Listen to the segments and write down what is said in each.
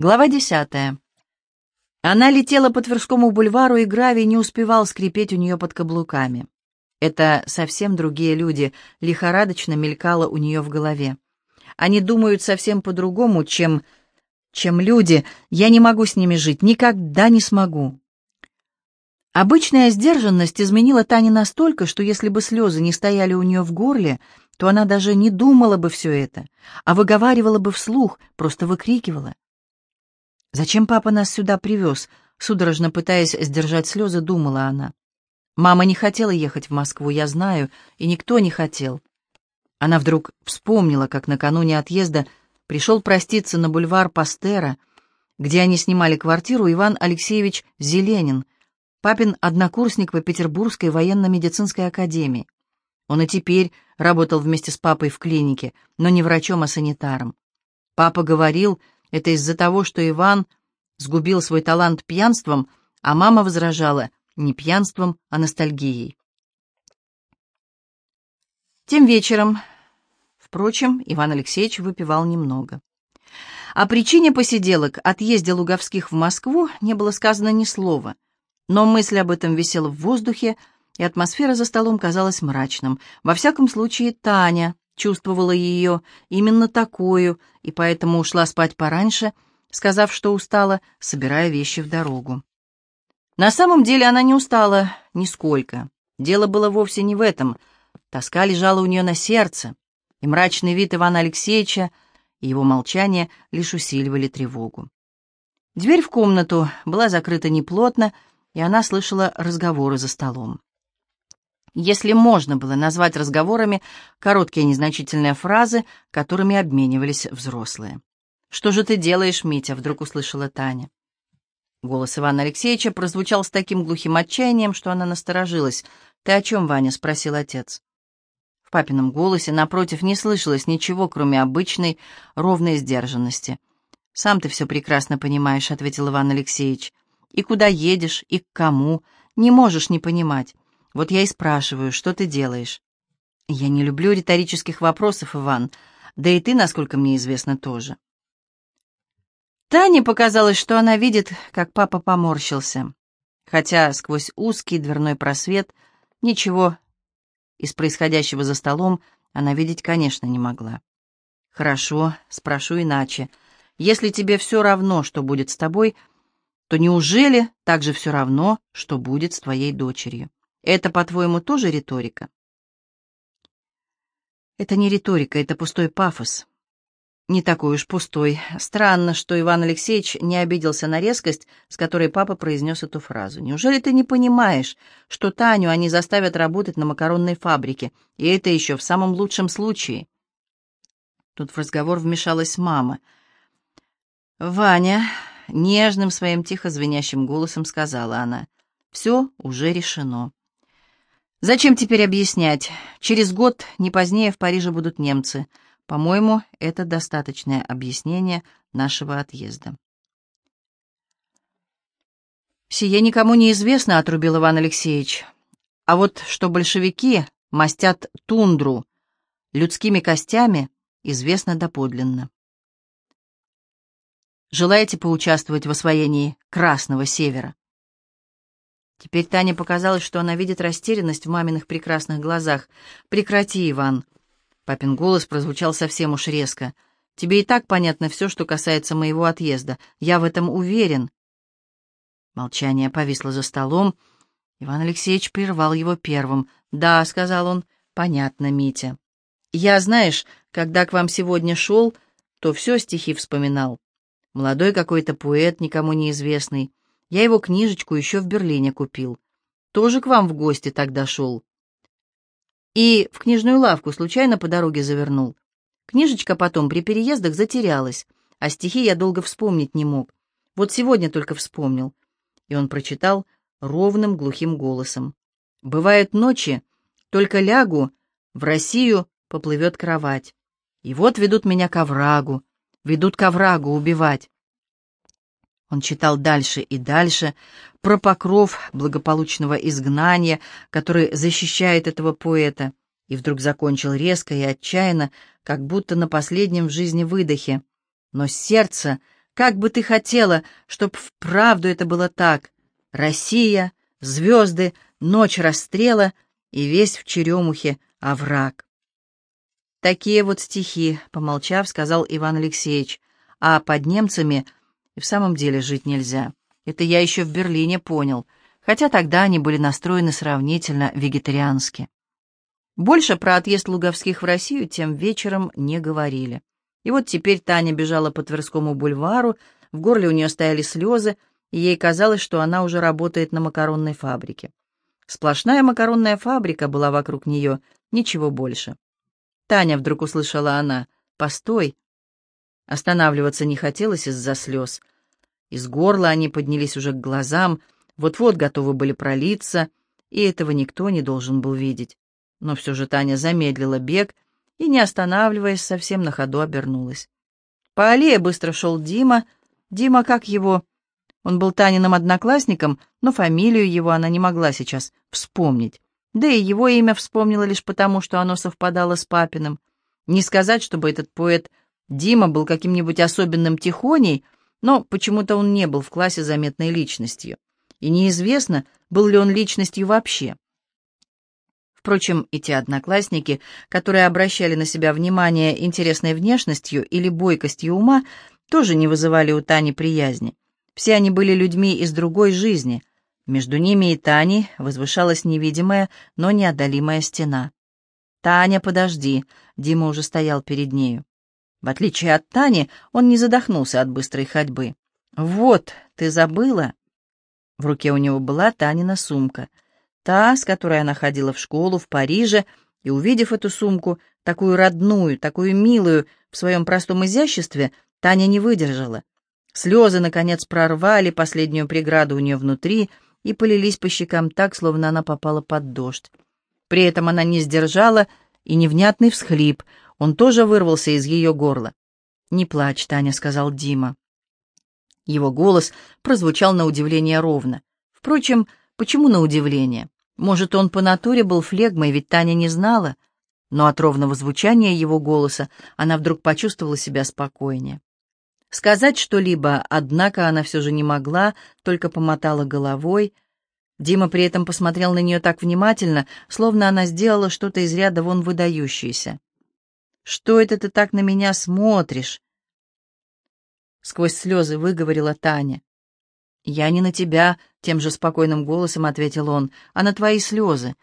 Глава десятая. Она летела по Тверскому бульвару, и гравий не успевал скрипеть у нее под каблуками. Это совсем другие люди, лихорадочно мелькало у нее в голове. Они думают совсем по-другому, чем... чем люди. Я не могу с ними жить, никогда не смогу. Обычная сдержанность изменила Тане настолько, что если бы слезы не стояли у нее в горле, то она даже не думала бы все это, а выговаривала бы вслух, просто выкрикивала. «Зачем папа нас сюда привез?» Судорожно пытаясь сдержать слезы, думала она. «Мама не хотела ехать в Москву, я знаю, и никто не хотел». Она вдруг вспомнила, как накануне отъезда пришел проститься на бульвар Пастера, где они снимали квартиру Иван Алексеевич Зеленин, папин однокурсник по Петербургской военно-медицинской академии. Он и теперь работал вместе с папой в клинике, но не врачом, а санитаром. Папа говорил, это из-за того, что Иван сгубил свой талант пьянством, а мама возражала не пьянством, а ностальгией. Тем вечером, впрочем, Иван Алексеевич выпивал немного. О причине посиделок, отъезде Луговских в Москву, не было сказано ни слова, но мысль об этом висела в воздухе, и атмосфера за столом казалась мрачным. Во всяком случае, Таня чувствовала ее именно такую, и поэтому ушла спать пораньше, сказав, что устала, собирая вещи в дорогу. На самом деле она не устала нисколько. Дело было вовсе не в этом. Тоска лежала у нее на сердце, и мрачный вид Ивана Алексеевича и его молчание лишь усиливали тревогу. Дверь в комнату была закрыта неплотно, и она слышала разговоры за столом если можно было назвать разговорами короткие незначительные фразы, которыми обменивались взрослые. «Что же ты делаешь, Митя?» — вдруг услышала Таня. Голос Ивана Алексеевича прозвучал с таким глухим отчаянием, что она насторожилась. «Ты о чем, Ваня?» — спросил отец. В папином голосе, напротив, не слышалось ничего, кроме обычной, ровной сдержанности. «Сам ты все прекрасно понимаешь», — ответил Иван Алексеевич. «И куда едешь, и к кому, не можешь не понимать. Вот я и спрашиваю, что ты делаешь? Я не люблю риторических вопросов, Иван, да и ты, насколько мне известно, тоже. Тане показалось, что она видит, как папа поморщился, хотя сквозь узкий дверной просвет ничего из происходящего за столом она видеть, конечно, не могла. «Хорошо, спрошу иначе. Если тебе все равно, что будет с тобой, то неужели так же все равно, что будет с твоей дочерью?» Это, по-твоему, тоже риторика? Это не риторика, это пустой пафос. Не такой уж пустой. Странно, что Иван Алексеевич не обиделся на резкость, с которой папа произнес эту фразу. Неужели ты не понимаешь, что Таню они заставят работать на макаронной фабрике, и это еще в самом лучшем случае? Тут в разговор вмешалась мама. «Ваня», — нежным своим тихо звенящим голосом сказала она, — «все уже решено». Зачем теперь объяснять? Через год, не позднее, в Париже будут немцы. По-моему, это достаточное объяснение нашего отъезда. «Сие никому не известно», — отрубил Иван Алексеевич. «А вот что большевики мастят тундру людскими костями, известно доподлинно». «Желаете поучаствовать в освоении Красного Севера?» Теперь Тане показалось, что она видит растерянность в маминых прекрасных глазах. «Прекрати, Иван!» Папин голос прозвучал совсем уж резко. «Тебе и так понятно все, что касается моего отъезда. Я в этом уверен». Молчание повисло за столом. Иван Алексеевич прервал его первым. «Да», — сказал он, — «понятно, Митя. Я, знаешь, когда к вам сегодня шел, то все стихи вспоминал. Молодой какой-то поэт, никому неизвестный. Я его книжечку еще в Берлине купил. Тоже к вам в гости тогда шел. И в книжную лавку случайно по дороге завернул. Книжечка потом при переездах затерялась, а стихи я долго вспомнить не мог. Вот сегодня только вспомнил. И он прочитал ровным глухим голосом. «Бывают ночи, только лягу, в Россию поплывет кровать. И вот ведут меня к оврагу, ведут к оврагу убивать. Он читал дальше и дальше про покров благополучного изгнания, который защищает этого поэта, и вдруг закончил резко и отчаянно, как будто на последнем в жизни выдохе. Но сердце, Как бы ты хотела, чтоб вправду это было так. Россия, звезды, ночь расстрела и весь в черемухе овраг. Такие вот стихи, помолчав, сказал Иван Алексеевич, а под немцами и в самом деле жить нельзя. Это я еще в Берлине понял, хотя тогда они были настроены сравнительно вегетариански. Больше про отъезд Луговских в Россию тем вечером не говорили. И вот теперь Таня бежала по Тверскому бульвару, в горле у нее стояли слезы, и ей казалось, что она уже работает на макаронной фабрике. Сплошная макаронная фабрика была вокруг нее, ничего больше. «Таня», — вдруг услышала она, — «постой». Останавливаться не хотелось из-за слез. Из горла они поднялись уже к глазам, вот-вот готовы были пролиться, и этого никто не должен был видеть. Но все же Таня замедлила бег и, не останавливаясь, совсем на ходу обернулась. По аллее быстро шел Дима. Дима, как его? Он был Таниным одноклассником, но фамилию его она не могла сейчас вспомнить. Да и его имя вспомнила лишь потому, что оно совпадало с папиным. Не сказать, чтобы этот поэт Дима был каким-нибудь особенным тихоней, но почему-то он не был в классе заметной личностью. И неизвестно, был ли он личностью вообще. Впрочем, и те одноклассники, которые обращали на себя внимание интересной внешностью или бойкостью ума, тоже не вызывали у Тани приязни. Все они были людьми из другой жизни. Между ними и Таней возвышалась невидимая, но неодолимая стена. «Таня, подожди!» — Дима уже стоял перед нею. В отличие от Тани, он не задохнулся от быстрой ходьбы. «Вот, ты забыла?» В руке у него была Танина сумка. Та, с которой она ходила в школу в Париже, и, увидев эту сумку, такую родную, такую милую, в своем простом изяществе, Таня не выдержала. Слезы, наконец, прорвали последнюю преграду у нее внутри и полились по щекам так, словно она попала под дождь. При этом она не сдержала и невнятный всхлип, он тоже вырвался из ее горла. «Не плачь, Таня», — сказал Дима. Его голос прозвучал на удивление ровно. Впрочем, почему на удивление? Может, он по натуре был флегмой, ведь Таня не знала. Но от ровного звучания его голоса она вдруг почувствовала себя спокойнее. Сказать что-либо, однако, она все же не могла, только помотала головой. Дима при этом посмотрел на нее так внимательно, словно она сделала что-то из ряда вон выдающееся. «Что это ты так на меня смотришь?» Сквозь слезы выговорила Таня. «Я не на тебя», — тем же спокойным голосом ответил он, — «а на твои слезы.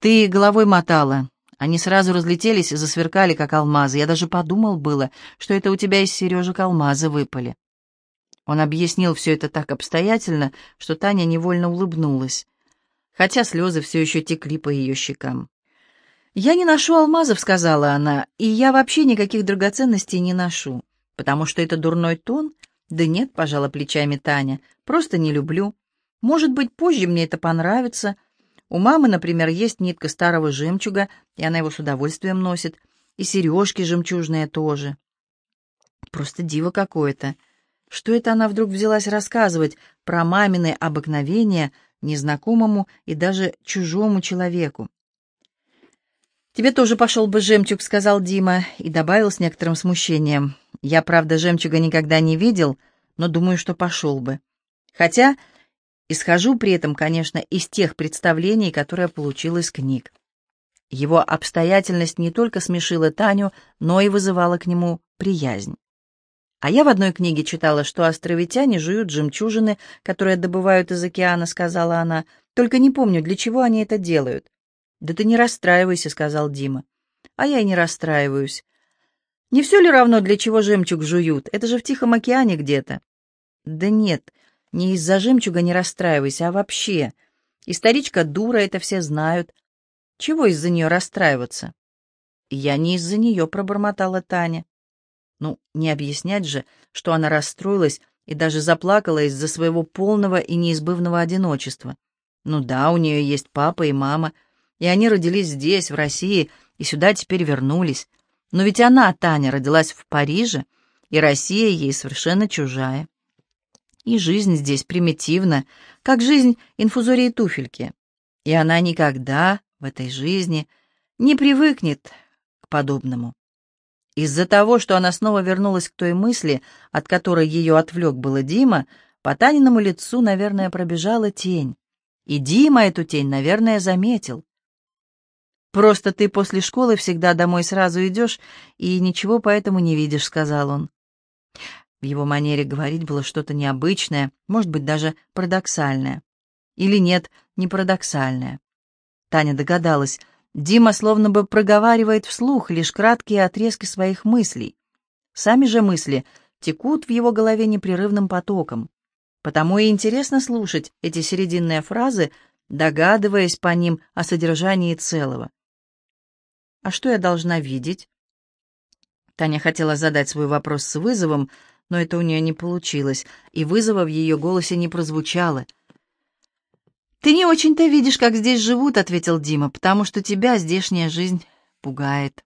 Ты головой мотала, они сразу разлетелись и засверкали, как алмазы. Я даже подумал было, что это у тебя из сережек алмазы выпали. Он объяснил все это так обстоятельно, что Таня невольно улыбнулась, хотя слезы все еще текли по ее щекам. «Я не ношу алмазов», — сказала она, — «и я вообще никаких драгоценностей не ношу, потому что это дурной тон». «Да нет», — пожала плечами Таня, — «просто не люблю. Может быть, позже мне это понравится, у мамы, например, есть нитка старого жемчуга, и она его с удовольствием носит, и сережки жемчужные тоже. Просто диво какое-то. Что это она вдруг взялась рассказывать про мамины обыкновения незнакомому и даже чужому человеку? «Тебе тоже пошел бы жемчуг», — сказал Дима, и добавил с некоторым смущением. «Я, правда, жемчуга никогда не видел, но думаю, что пошел бы. Хотя Исхожу при этом, конечно, из тех представлений, которые получил из книг. Его обстоятельность не только смешила Таню, но и вызывала к нему приязнь. А я в одной книге читала, что островитяне жуют жемчужины, которые добывают из океана, сказала она. Только не помню, для чего они это делают. Да ты не расстраивайся, сказал Дима. А я и не расстраиваюсь. Не все ли равно, для чего жемчуг жуют? Это же в Тихом океане где-то. Да нет, не из-за жемчуга не расстраивайся, а вообще. Историчка дура, это все знают. Чего из-за нее расстраиваться? Я не из-за нее, пробормотала Таня. Ну, не объяснять же, что она расстроилась и даже заплакала из-за своего полного и неизбывного одиночества. Ну да, у нее есть папа и мама, и они родились здесь, в России, и сюда теперь вернулись. Но ведь она, Таня, родилась в Париже, и Россия ей совершенно чужая. И жизнь здесь примитивна, как жизнь инфузории туфельки. И она никогда в этой жизни не привыкнет к подобному. Из-за того, что она снова вернулась к той мысли, от которой ее отвлек было Дима, по Таниному лицу, наверное, пробежала тень. И Дима эту тень, наверное, заметил. «Просто ты после школы всегда домой сразу идешь и ничего поэтому не видишь», — сказал он. В его манере говорить было что-то необычное, может быть, даже парадоксальное. Или нет, не парадоксальное. Таня догадалась, Дима словно бы проговаривает вслух лишь краткие отрезки своих мыслей. Сами же мысли текут в его голове непрерывным потоком. Потому и интересно слушать эти серединные фразы, догадываясь по ним о содержании целого. «А что я должна видеть?» Таня хотела задать свой вопрос с вызовом, но это у нее не получилось, и вызова в ее голосе не прозвучало. «Ты не очень-то видишь, как здесь живут», — ответил Дима, «потому что тебя здешняя жизнь пугает».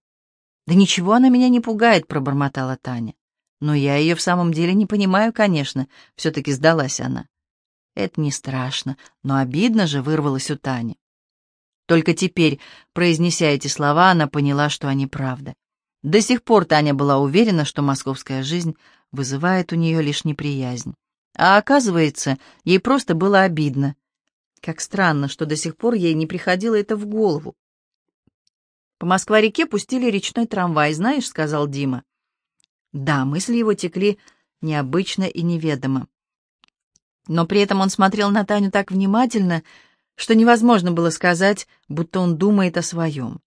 «Да ничего она меня не пугает», — пробормотала Таня. «Но я ее в самом деле не понимаю, конечно», — все-таки сдалась она. «Это не страшно, но обидно же вырвалось у Тани». Только теперь, произнеся эти слова, она поняла, что они правда. До сих пор Таня была уверена, что московская жизнь вызывает у нее лишь неприязнь. А оказывается, ей просто было обидно. Как странно, что до сих пор ей не приходило это в голову. «По Москва-реке пустили речной трамвай, знаешь», — сказал Дима. Да, мысли его текли необычно и неведомо. Но при этом он смотрел на Таню так внимательно, что невозможно было сказать, будто он думает о своем.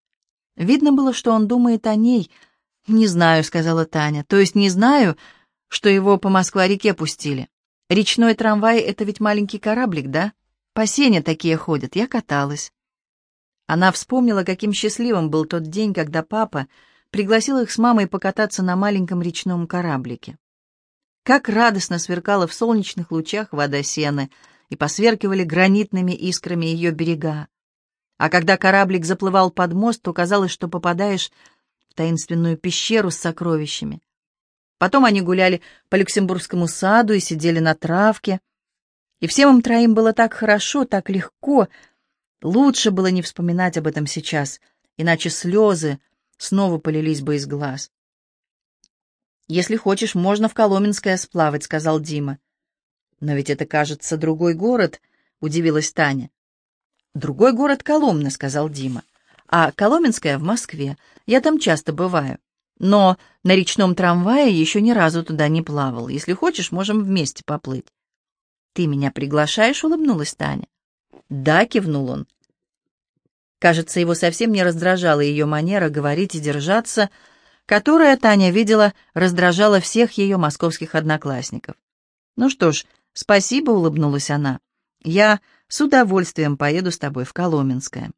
Видно было, что он думает о ней. «Не знаю», — сказала Таня. «То есть не знаю, что его по Москва-реке пустили. Речной трамвай — это ведь маленький кораблик, да? По сене такие ходят, я каталась». Она вспомнила, каким счастливым был тот день, когда папа пригласил их с мамой покататься на маленьком речном кораблике. Как радостно сверкала в солнечных лучах вода сены, и посверкивали гранитными искрами ее берега. А когда кораблик заплывал под мост, то казалось, что попадаешь в таинственную пещеру с сокровищами. Потом они гуляли по Люксембургскому саду и сидели на травке. И всем им троим было так хорошо, так легко. Лучше было не вспоминать об этом сейчас, иначе слезы снова полились бы из глаз. «Если хочешь, можно в Коломенское сплавать», — сказал Дима. «Но ведь это, кажется, другой город», — удивилась Таня. «Другой город Коломна», — сказал Дима. «А Коломенская в Москве. Я там часто бываю. Но на речном трамвае еще ни разу туда не плавал. Если хочешь, можем вместе поплыть». «Ты меня приглашаешь?» — улыбнулась Таня. «Да», — кивнул он. Кажется, его совсем не раздражала ее манера говорить и держаться, которая, Таня видела, раздражала всех ее московских одноклассников. «Ну что ж, спасибо», — улыбнулась она. «Я с удовольствием поеду с тобой в Коломенское».